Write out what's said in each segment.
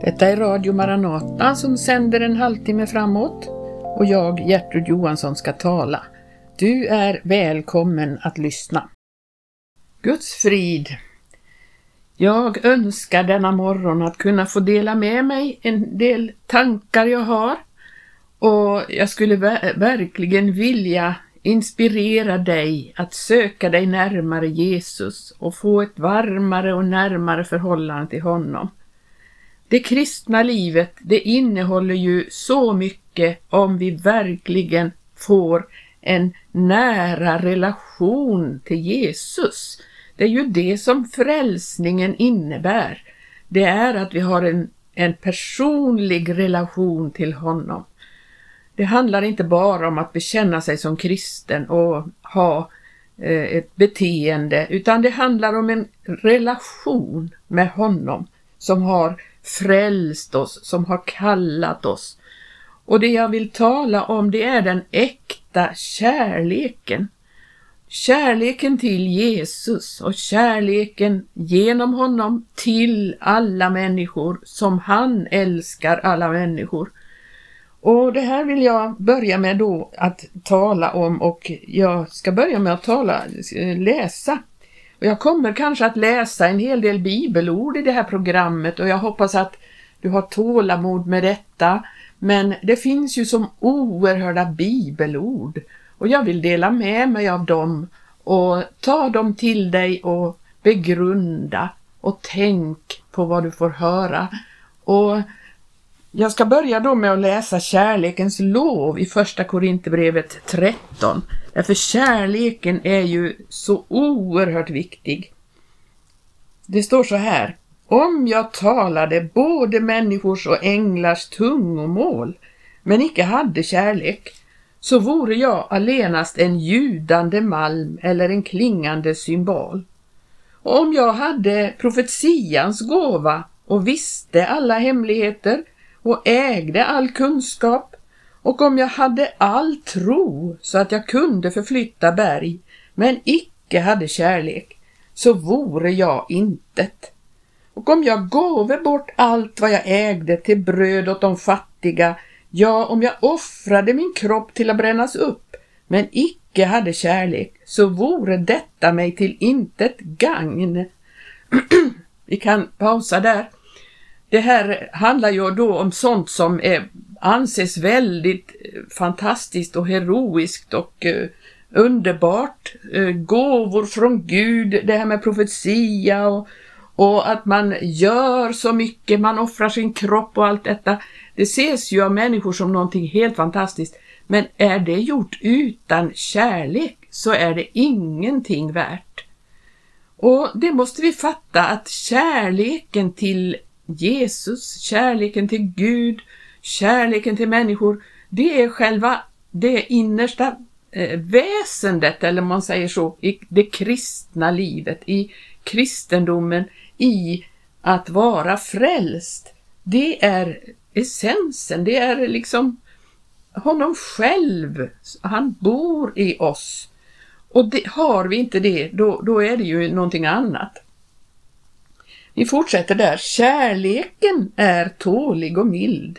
Detta är Radio Maranata som sänder en halvtimme framåt och jag, Gertrud Johansson, ska tala. Du är välkommen att lyssna. Guds frid. Jag önskar denna morgon att kunna få dela med mig en del tankar jag har och jag skulle verkligen vilja inspirera dig att söka dig närmare Jesus och få ett varmare och närmare förhållande till honom. Det kristna livet, det innehåller ju så mycket om vi verkligen får en nära relation till Jesus. Det är ju det som frälsningen innebär. Det är att vi har en, en personlig relation till honom. Det handlar inte bara om att bekänna sig som kristen och ha eh, ett beteende, utan det handlar om en relation med honom som har frälst oss, som har kallat oss. Och det jag vill tala om det är den äkta kärleken. Kärleken till Jesus och kärleken genom honom till alla människor som han älskar alla människor. Och det här vill jag börja med då att tala om och jag ska börja med att tala, läsa. Och jag kommer kanske att läsa en hel del bibelord i det här programmet och jag hoppas att du har tålamod med detta. Men det finns ju som oerhörda bibelord och jag vill dela med mig av dem och ta dem till dig och begrunda och tänk på vad du får höra. Och jag ska börja då med att läsa kärlekens lov i första Korinthierbrevet 13. Därför kärleken är ju så oerhört viktig. Det står så här. Om jag talade både människors och änglars tungomål, men icke hade kärlek, så vore jag allenast en ljudande malm eller en klingande symbol. Och om jag hade profetians gåva och visste alla hemligheter och ägde all kunskap och om jag hade all tro så att jag kunde förflytta berg men icke hade kärlek så vore jag intet. Och om jag gåve bort allt vad jag ägde till bröd åt de fattiga, ja, om jag offrade min kropp till att brännas upp, men icke hade kärlek, så vore detta mig till intet gagn. Vi kan pausa där. Det här handlar ju då om sånt som är, anses väldigt eh, fantastiskt och heroiskt och eh, underbart. Eh, gåvor från Gud, det här med profetia och, och att man gör så mycket, man offrar sin kropp och allt detta. Det ses ju av människor som någonting helt fantastiskt. Men är det gjort utan kärlek så är det ingenting värt. Och det måste vi fatta att kärleken till Jesus, kärleken till Gud, kärleken till människor, det är själva det innersta eh, väsendet, eller man säger så, i det kristna livet, i kristendomen, i att vara frälst. Det är essensen, det är liksom honom själv, han bor i oss. Och det, har vi inte det, då, då är det ju någonting annat. Vi fortsätter där. Kärleken är tålig och mild.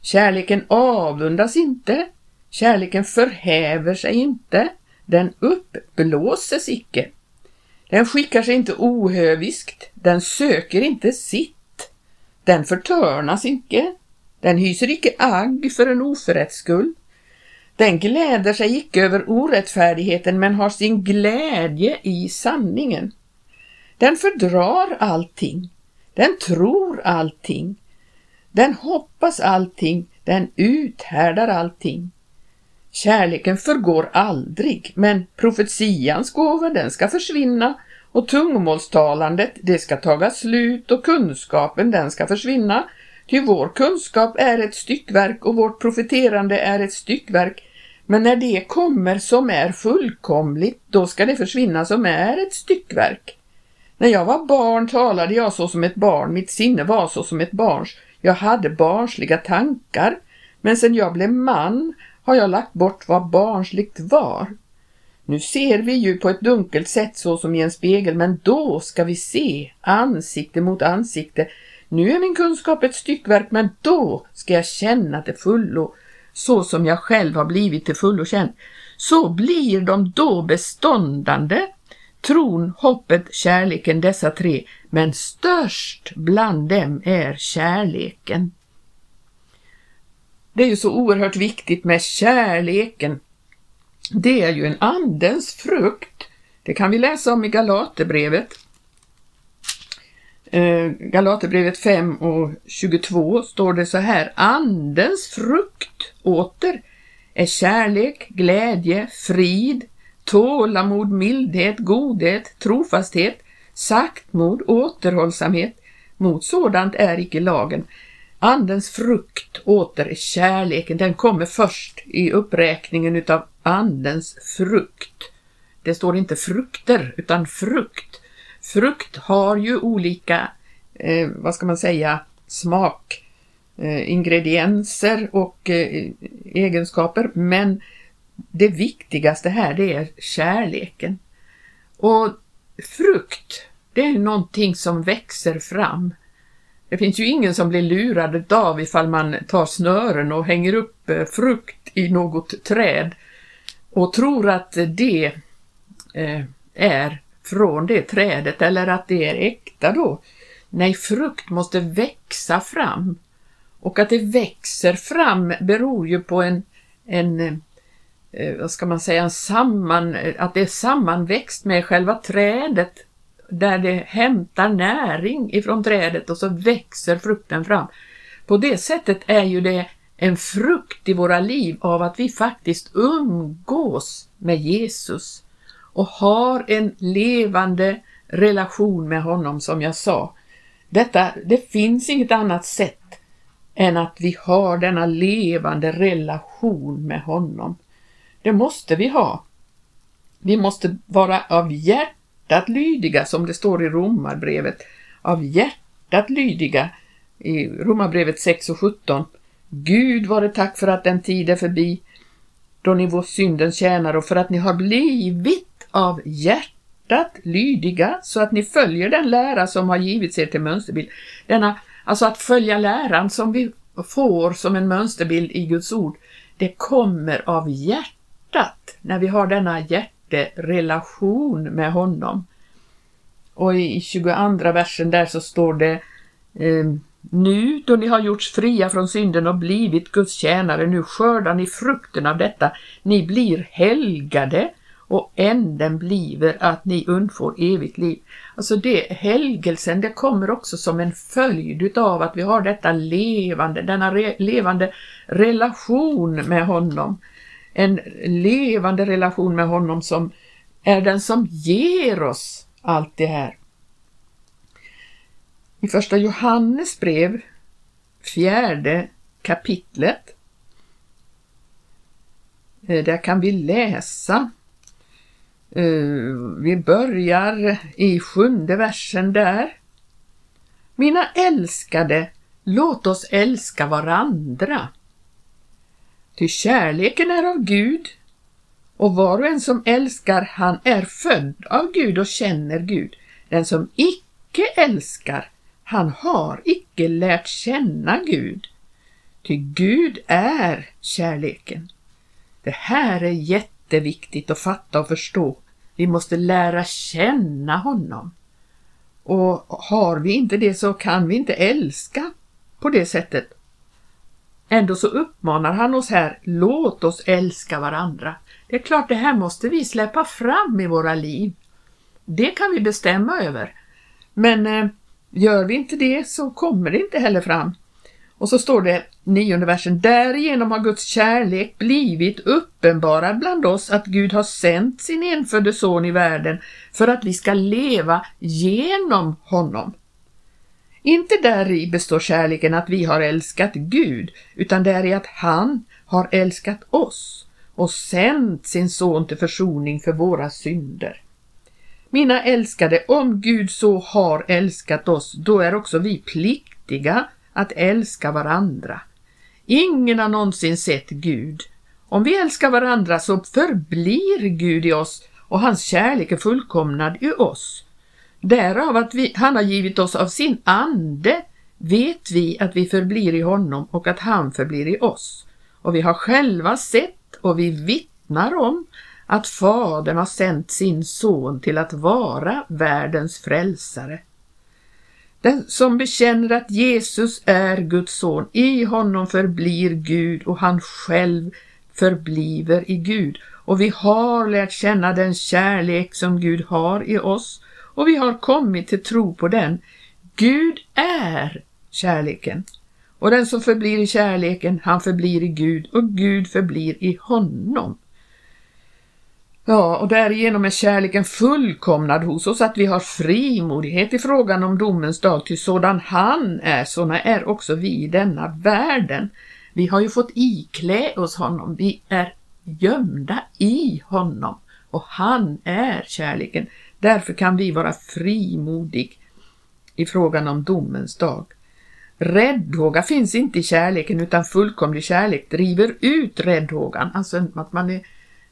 Kärleken avundas inte. Kärleken förhäver sig inte. Den uppblåses icke. Den skickar sig inte ohöviskt. Den söker inte sitt. Den förtörnas icke. Den hyser icke agg för en oförrätts skull. Den gläder sig icke över orättfärdigheten men har sin glädje i sanningen. Den fördrar allting. Den tror allting. Den hoppas allting. Den uthärdar allting. Kärleken förgår aldrig, men profetians gåva den ska försvinna och tungomålstalandet det ska taga slut och kunskapen den ska försvinna. Ty vår kunskap är ett styckverk och vårt profeterande är ett styckverk. Men när det kommer som är fullkomligt, då ska det försvinna som är ett styckverk. När jag var barn talade jag så som ett barn, mitt sinne var så som ett barns. Jag hade barnsliga tankar, men sen jag blev man har jag lagt bort vad barnsligt var. Nu ser vi ju på ett dunkelt sätt så som i en spegel, men då ska vi se ansikte mot ansikte. nu är min kunskap ett styckverk, men då ska jag känna till fullo så som jag själv har blivit till fullo känd. Så blir de då beståndande, tron, hoppet, kärleken, dessa tre, men störst bland dem är kärleken. Det är ju så oerhört viktigt med kärleken. Det är ju en andens frukt. Det kan vi läsa om i Galaterbrevet. Eh, Galaterbrevet 5 och 22 står det så här. Andens frukt åter är kärlek, glädje, frid, tålamod, mildhet, godhet, trofasthet, saktmod, återhållsamhet. Mot sådant är icke lagen. Andens frukt åter är kärleken. Den kommer först i uppräkningen utav Andens frukt. Det står inte frukter utan frukt. Frukt har ju olika, eh, vad ska man säga, smak, eh, ingredienser och eh, egenskaper men det viktigaste här det är kärleken. Och frukt, det är någonting som växer fram. Det finns ju ingen som blir lurad av ifall man tar snören och hänger upp eh, frukt i något träd och tror att det eh, är från det trädet eller att det är äkta då. Nej, frukt måste växa fram. Och att det växer fram beror ju på en, en Eh, vad ska man säga, samman, eh, att det är sammanväxt med själva trädet där det hämtar näring ifrån trädet och så växer frukten fram. På det sättet är ju det en frukt i våra liv av att vi faktiskt umgås med Jesus och har en levande relation med honom som jag sa. Detta, det finns inget annat sätt än att vi har denna levande relation med honom. Det måste vi ha. Vi måste vara av hjärtat lydiga som det står i Romarbrevet. Av hjärtat lydiga i Romarbrevet 6 och 17. Gud vare tack för att den tid är förbi då ni var syndens tjänare och för att ni har blivit av hjärtat lydiga så att ni följer den lära som har givits er till mönsterbild. Denna, alltså att följa läran som vi får som en mönsterbild i Guds ord, det kommer av hjärtat när vi har denna hjärterelation med honom. Och i 22 versen där så står det ehm, nu då ni har gjorts fria från synden och blivit Guds tjänare, nu skördar ni frukten av detta. Ni blir helgade och änden bliver att ni undfår evigt liv. Alltså det, helgelsen, det kommer också som en följd av att vi har detta levande, denna re, levande relation med honom. En levande relation med honom som är den som ger oss allt det här. I första Johannes brev, fjärde kapitlet, eh, där kan vi läsa eh, vi börjar i sjunde versen där. Mina älskade, låt oss älska varandra. Ty kärleken är av Gud och var och en som älskar han är född av Gud och känner Gud. Den som icke älskar, han har icke lärt känna Gud. Ty Gud är kärleken. Det här är jätteviktigt att fatta och förstå. Vi måste lära känna honom. Och har vi inte det så kan vi inte älska på det sättet. Ändå så uppmanar han oss här, låt oss älska varandra. Det är klart, det här måste vi släppa fram i våra liv. Det kan vi bestämma över. Men eh, gör vi inte det så kommer det inte heller fram. Och så står det nionde versen, därigenom har Guds kärlek blivit uppenbarad bland oss att Gud har sänt sin enfödde son i världen för att vi ska leva genom honom. Inte däri består kärleken att vi har älskat Gud, utan däri att han har älskat oss och sänt sin son till försoning för våra synder. Mina älskade, om Gud så har älskat oss, då är också vi pliktiga att älska varandra. Ingen har någonsin sett Gud. Om vi älskar varandra så förblir Gud i oss och hans kärlek är fullkomnad i oss. Därav att vi, han har givit oss av sin ande vet vi att vi förblir i honom och att han förblir i oss. Och vi har själva sett och vi vittnar om att Fadern har sänt sin son till att vara världens frälsare. Den som bekänner att Jesus är Guds son, i honom förblir Gud och han själv förbliver i Gud. Och vi har lärt känna den kärlek som Gud har i oss och vi har kommit till tro på den. Gud är kärleken. Och den som förblir i kärleken, han förblir i Gud och Gud förblir i honom. Ja, och därigenom är kärleken fullkomnad hos oss att vi har frimodighet i frågan om domens dag, till sådan han är, sådana är också vi i denna världen. Vi har ju fått iklä oss honom, vi är gömda i honom och han är kärleken. Därför kan vi vara frimodig i frågan om domens dag. Räddhåga finns inte i kärleken utan fullkomlig kärlek driver ut räddhågan, alltså att man är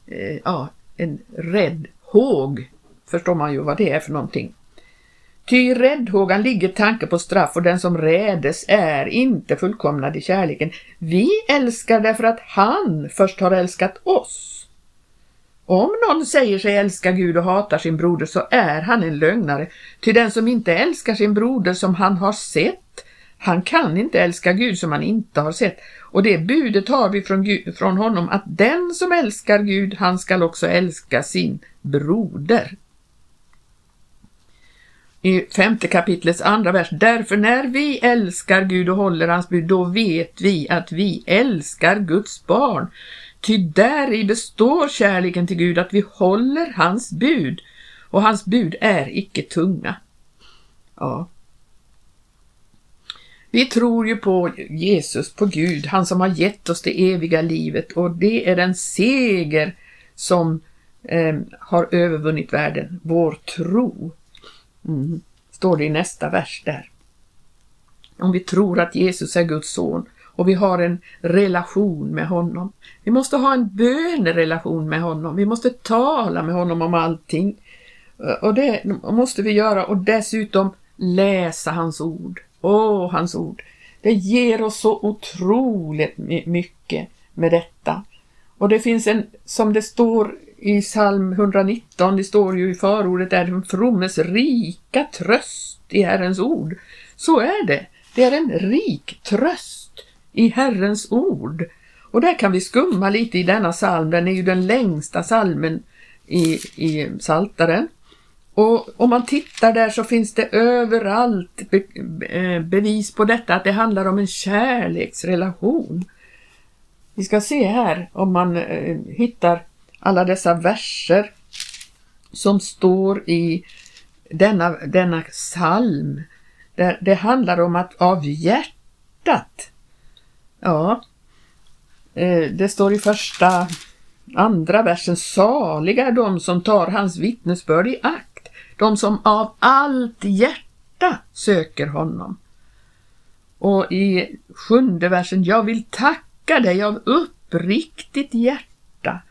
eh, ja, en rädd håg, förstår man ju vad det är för någonting. Ty i räddhågan ligger tanke på straff och den som rädes är inte fullkomnad i kärleken. Vi älskar därför att han först har älskat oss. Om någon säger sig älska Gud och hatar sin broder så är han en lögnare, ty den som inte älskar sin broder som han har sett han kan inte älska Gud som han inte har sett och det budet har vi från, Gud, från honom att den som älskar Gud, han skall också älska sin broder. I femte kapitlets andra vers, därför när vi älskar Gud och håller hans bud, då vet vi att vi älskar Guds barn. Ty där i består kärleken till Gud, att vi håller hans bud, och hans bud är icke tunga. Ja, vi tror ju på Jesus, på Gud, han som har gett oss det eviga livet och det är den seger som eh, har övervunnit världen, vår tro. Mm. Står det i nästa vers där. Om vi tror att Jesus är Guds son och vi har en relation med honom. Vi måste ha en bönerelation med honom. Vi måste tala med honom om allting. Och det måste vi göra och dessutom läsa hans ord. Åh, hans ord. Det ger oss så otroligt mycket med detta. Och det finns en, som det står i psalm 119, det står ju i förordet där, den frommes rika tröst i Herrens ord. Så är det. Det är en rik tröst i Herrens ord. Och där kan vi skumma lite i denna psalm, den är ju den längsta psalmen i, i Saltaren. Och om man tittar där så finns det överallt be eh, bevis på detta, att det handlar om en kärleksrelation. Vi ska se här om man eh, hittar alla dessa verser som står i denna, denna psalm. Där det handlar om att av hjärtat. Ja, eh, det står i första, andra versen, saliga är de som tar hans vittnesbörd i akt de som av allt hjärta söker honom. Och i sjunde versen, jag vill tacka dig av uppriktigt hjärta.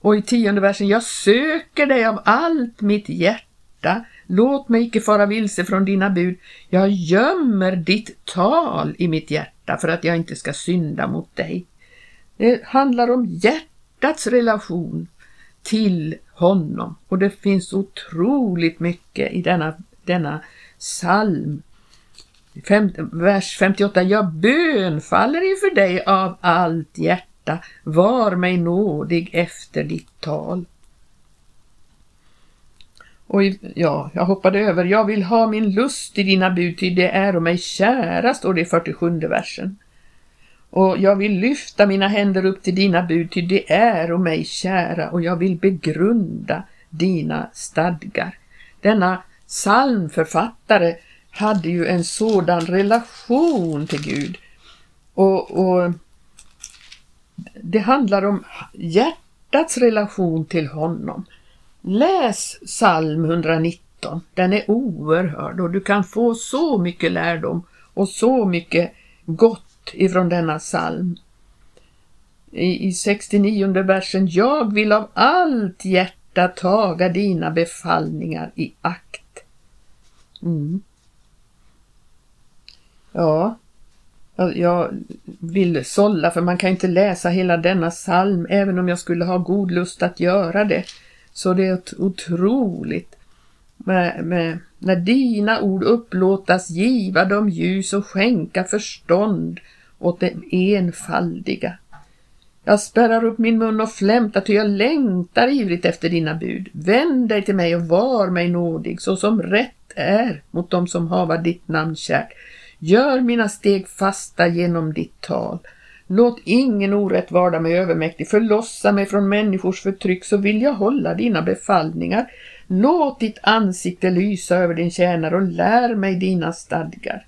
Och i tionde versen, jag söker dig av allt mitt hjärta. Låt mig icke fara vilse från dina bud. Jag gömmer ditt tal i mitt hjärta för att jag inte ska synda mot dig. Det handlar om hjärtats relation till honom. Och det finns otroligt mycket i denna, denna psalm. Fem, vers 58. Jag bönfaller inför dig av allt hjärta. Var mig nådig efter ditt tal. Och ja, jag hoppade över. Jag vill ha min lust i dina bud, ty det är mig kära, står det i 47 versen. Och jag vill lyfta mina händer upp till dina bud, ty det är och mig kära och jag vill begrunda dina stadgar. Denna psalmförfattare hade ju en sådan relation till Gud. Och, och det handlar om hjärtats relation till honom. Läs psalm 119, den är oerhörd och du kan få så mycket lärdom och så mycket gott ifrån denna psalm. I, i 69 versen, jag vill av allt hjärta taga dina befallningar i akt. Mm. Ja, jag vill sålla för man kan inte läsa hela denna psalm även om jag skulle ha god lust att göra det. Så det är otroligt med, med, när dina ord upplåtas giva dem ljus och skänka förstånd åt den enfaldiga. Jag spärrar upp min mun och flämtar ty jag längtar ivrigt efter dina bud. Vänd dig till mig och var mig nådig så som rätt är mot dem som hava ditt namn kärt. Gör mina steg fasta genom ditt tal. Låt ingen orätt varda mig övermäktig, förlossa mig från människors förtryck så vill jag hålla dina befallningar. Låt ditt ansikte lysa över din tjänare och lär mig dina stadgar.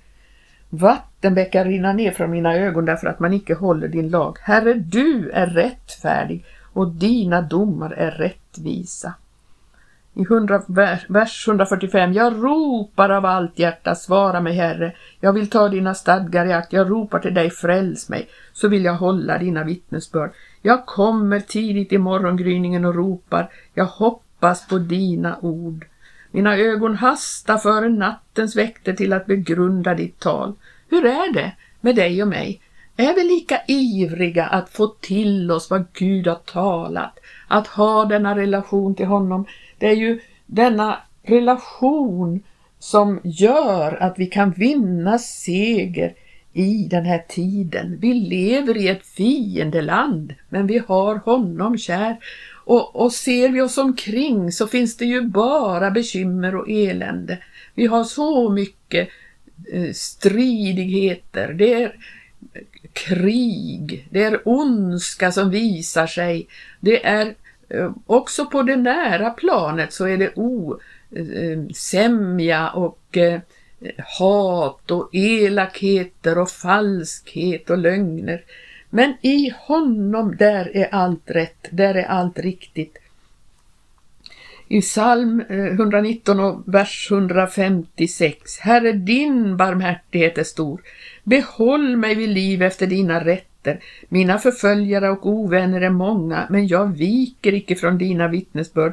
Vattenbäckar rinna ner från mina ögon därför att man icke håller din lag. Herre, du är rättfärdig och dina domar är rättvisa. I 100, vers 145. Jag ropar av allt hjärta, svara mig Herre. Jag vill ta dina stadgar i akt. Jag ropar till dig, fräls mig. Så vill jag hålla dina vittnesbörd. Jag kommer tidigt i morgongryningen och ropar. Jag hoppas på dina ord. Mina ögon hastar före nattens väkter till att begrunda ditt tal. Hur är det med dig och mig? Är vi lika ivriga att få till oss vad Gud har talat? Att ha denna relation till honom? Det är ju denna relation som gör att vi kan vinna seger i den här tiden. Vi lever i ett fiendeland, men vi har honom kär. Och, och ser vi oss omkring så finns det ju bara bekymmer och elände. Vi har så mycket eh, stridigheter, det är krig, det är ondska som visar sig, det är Eh, också på det nära planet så är det osämja eh, och eh, hat och elakheter och falskhet och lögner. Men i honom, där är allt rätt, där är allt riktigt. I psalm 119 och vers 156. Herre, din barmhärtighet är stor. Behåll mig vid liv efter dina rätt rätter. Mina förföljare och ovänner är många, men jag viker icke från dina vittnesbörd.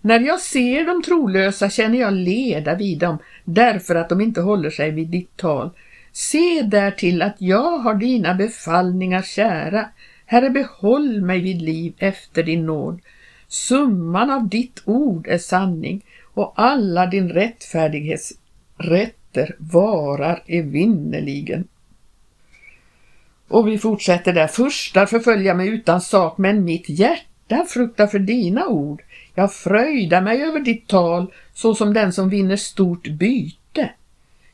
När jag ser de trolösa känner jag leda vid dem, därför att de inte håller sig vid ditt tal. Se därtill att jag har dina befallningar kära. Herre, behåll mig vid liv efter din nåd. Summan av ditt ord är sanning och alla din rättfärdighets rätter varar evinnerligen. Och vi fortsätter där. Furstar förfölja mig utan sak, men mitt hjärta fruktar för dina ord. Jag fröjdar mig över ditt tal, så som den som vinner stort byte.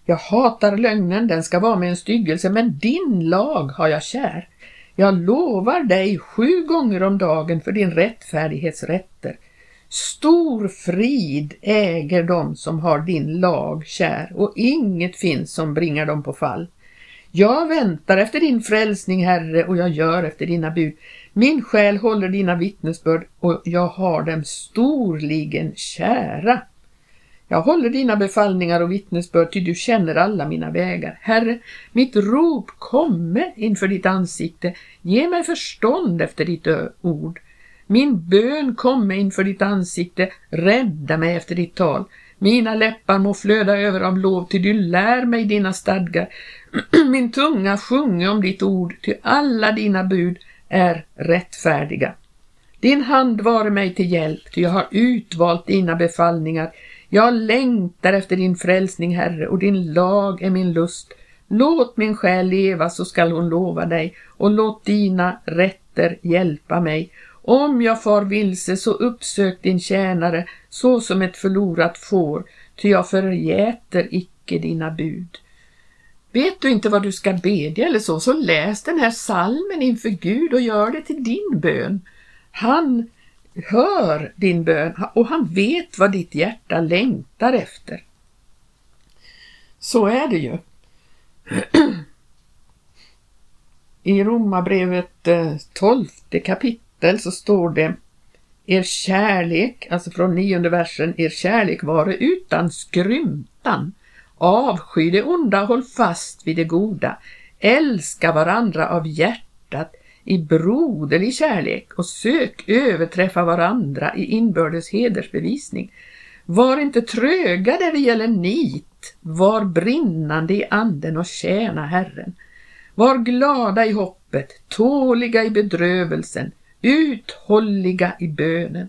Jag hatar lögnen, den ska vara med en styggelse, men din lag har jag kär. Jag lovar dig sju gånger om dagen för din rättfärdighetsrätter. Stor frid äger de som har din lag kär och inget finns som bringar dem på fall. Jag väntar efter din frälsning, Herre, och jag gör efter dina bud. Min själ håller dina vittnesbörd och jag har dem storligen kära. Jag håller dina befallningar och vittnesbörd ty du känner alla mina vägar. Herre, mitt rop komme inför ditt ansikte. Ge mig förstånd efter ditt ord. Min bön komme inför ditt ansikte. Rädda mig efter ditt tal. Mina läppar må flöda över av lov, till du lär mig dina stadgar. Min tunga sjunge om ditt ord, till alla dina bud är rättfärdiga. Din hand vare mig till hjälp, ty jag har utvalt dina befallningar. Jag längtar efter din frälsning, Herre, och din lag är min lust. Låt min själ leva så skall hon lova dig, och låt dina rätter hjälpa mig. Om jag far vilse så uppsök din tjänare så som ett förlorat får, ty jag förgäter icke dina bud. Vet du inte vad du ska bedja eller så, så läs den här salmen inför Gud och gör det till din bön. Han hör din bön och han vet vad ditt hjärta längtar efter. Så är det ju. I Romarbrevet eh, 12 kapitel kapitel så står det Er kärlek, alltså från nionde versen, er kärlek vare utan skrymtan. Avsky det onda, håll fast vid det goda. Älska varandra av hjärtat i broderlig kärlek och sök överträffa varandra i inbördes hedersbevisning. Var inte tröga där det gäller nit, var brinnande i anden och tjäna Herren. Var glada i hoppet, tåliga i bedrövelsen, uthålliga i bönen.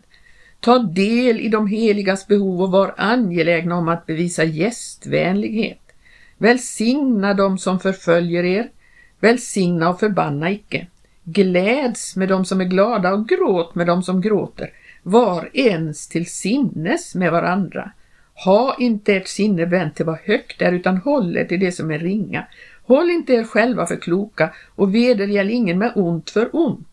Ta del i de heligas behov och var angelägna om att bevisa gästvänlighet. Välsigna dem som förföljer er, välsigna och förbanna icke. Gläds med dem som är glada och gråt med dem som gråter. Var ens till sinnes med varandra. Ha inte ert sinne vänt till vad högt är utan håll er till det som är ringa. Håll inte er själva för kloka och vedergäll ingen med ont för ont.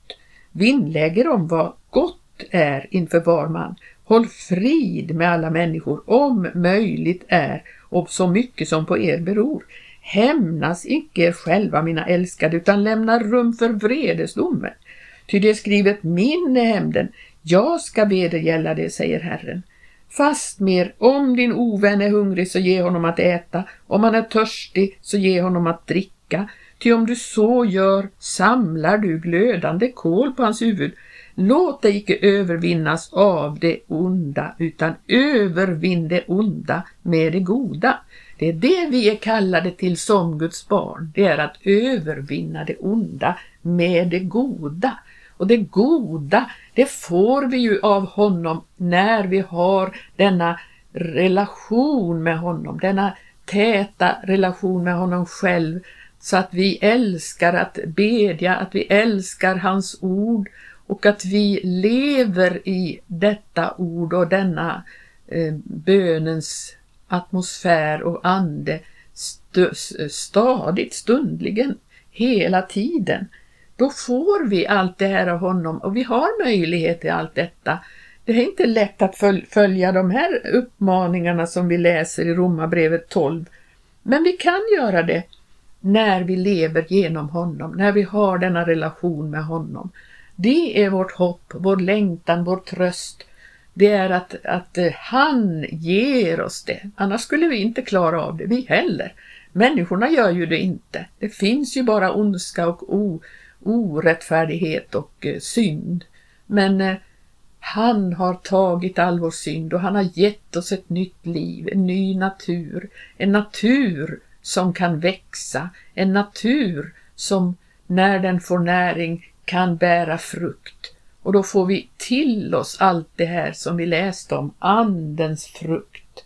Vinnlägger om vad gott är inför var man. Håll frid med alla människor om möjligt är och så mycket som på er beror. Hämnas icke er själva, mina älskade, utan lämna rum för vredesdomen. Ty det är skrivet min är hämnden, jag ska vedergälla det, säger Herren. Fastmer, om din ovän är hungrig så ge honom att äta, om han är törstig så ge honom att dricka. Ty om du så gör samlar du glödande kol på hans huvud. Låt dig icke övervinnas av det onda, utan övervinn det onda med det goda. Det är det vi är kallade till som Guds barn, det är att övervinna det onda med det goda. Och det goda, det får vi ju av honom när vi har denna relation med honom, denna täta relation med honom själv, så att vi älskar att bedja, att vi älskar hans ord och att vi lever i detta ord och denna eh, bönens atmosfär och ande st stadigt, stundligen, hela tiden. Då får vi allt det här av honom och vi har möjlighet till allt detta. Det är inte lätt att följa de här uppmaningarna som vi läser i Romarbrevet 12. Men vi kan göra det när vi lever genom honom, när vi har denna relation med honom. Det är vårt hopp, vår längtan, vår tröst. Det är att, att han ger oss det. Annars skulle vi inte klara av det, vi heller. Människorna gör ju det inte. Det finns ju bara ondska och o, orättfärdighet och eh, synd. Men eh, han har tagit all vår synd och han har gett oss ett nytt liv, en ny natur, en natur som kan växa, en natur som när den får näring kan bära frukt. Och då får vi till oss allt det här som vi läste om, andens frukt.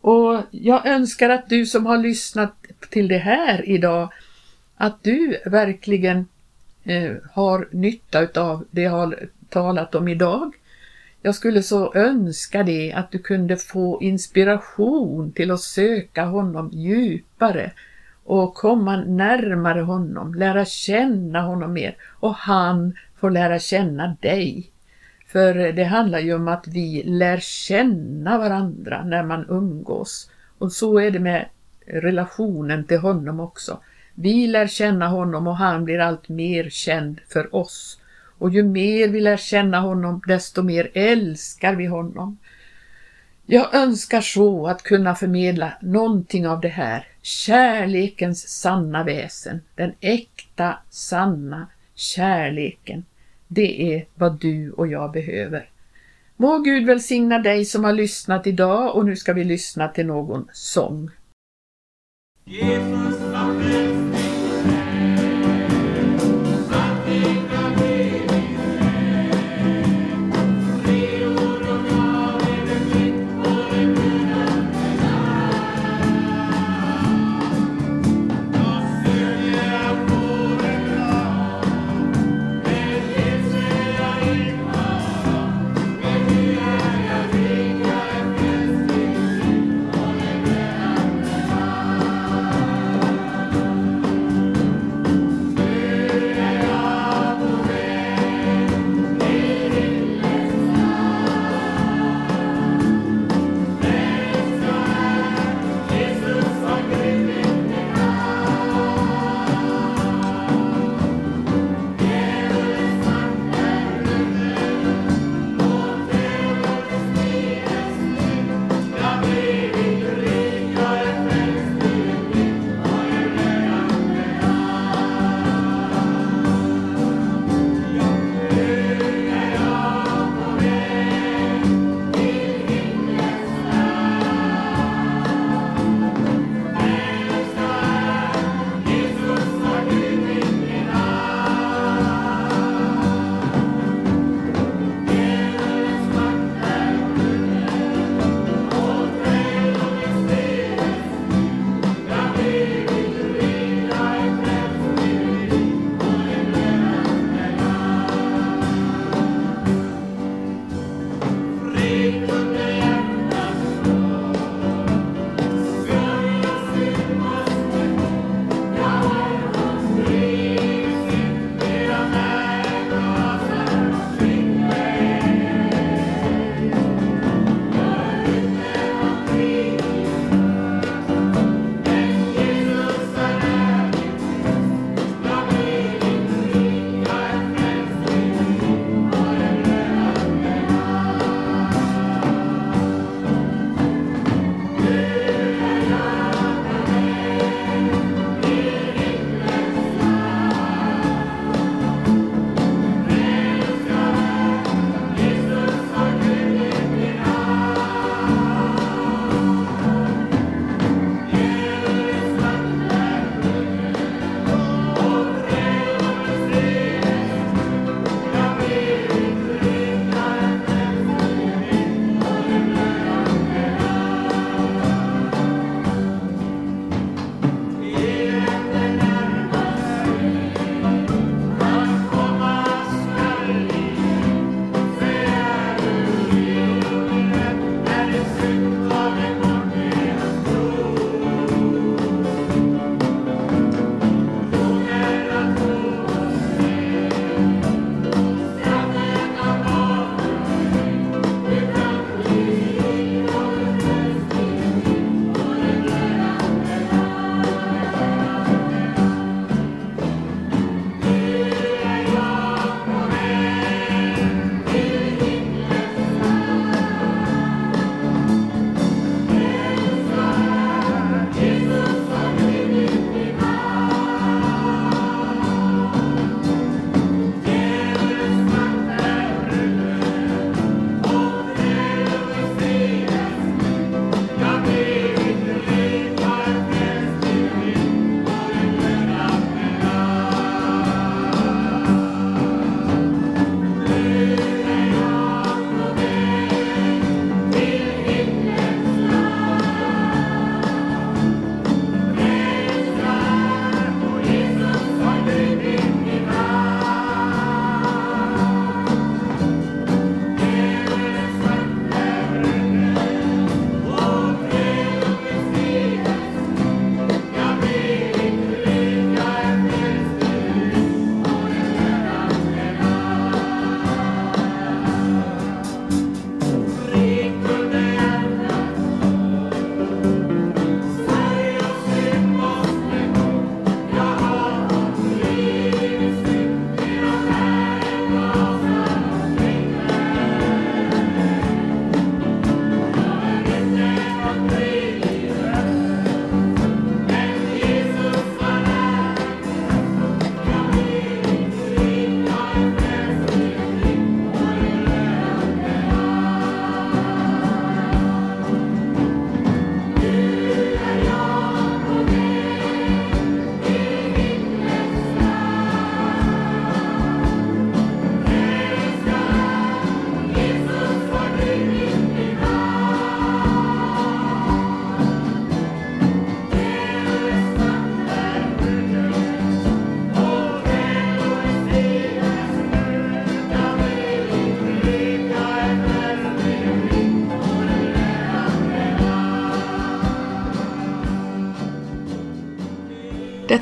Och jag önskar att du som har lyssnat till det här idag, att du verkligen eh, har nytta av det jag har talat om idag. Jag skulle så önska det att du kunde få inspiration till att söka honom djupare och komma närmare honom, lära känna honom mer och han får lära känna dig. För det handlar ju om att vi lär känna varandra när man umgås och så är det med relationen till honom också. Vi lär känna honom och han blir allt mer känd för oss. Och ju mer vi lär känna honom, desto mer älskar vi honom. Jag önskar så att kunna förmedla någonting av det här, kärlekens sanna väsen, den äkta, sanna kärleken. Det är vad du och jag behöver. Må Gud välsigna dig som har lyssnat idag och nu ska vi lyssna till någon sång. Jesus,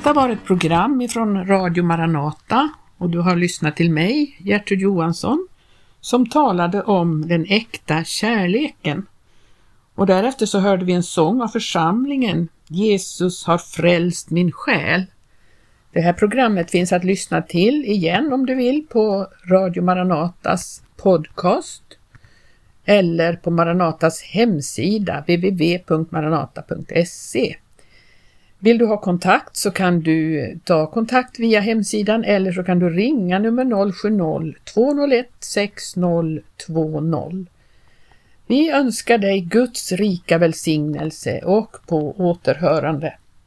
Detta var ett program ifrån Radio Maranata och du har lyssnat till mig, Gertrud Johansson, som talade om den äkta kärleken. Och därefter så hörde vi en sång av församlingen Jesus har frälst min själ. Det här programmet finns att lyssna till igen om du vill på Radio Maranatas podcast eller på Maranatas hemsida www.maranata.se. Vill du ha kontakt så kan du ta kontakt via hemsidan eller så kan du ringa nummer 070-201 6020. Vi önskar dig Guds rika välsignelse och på återhörande.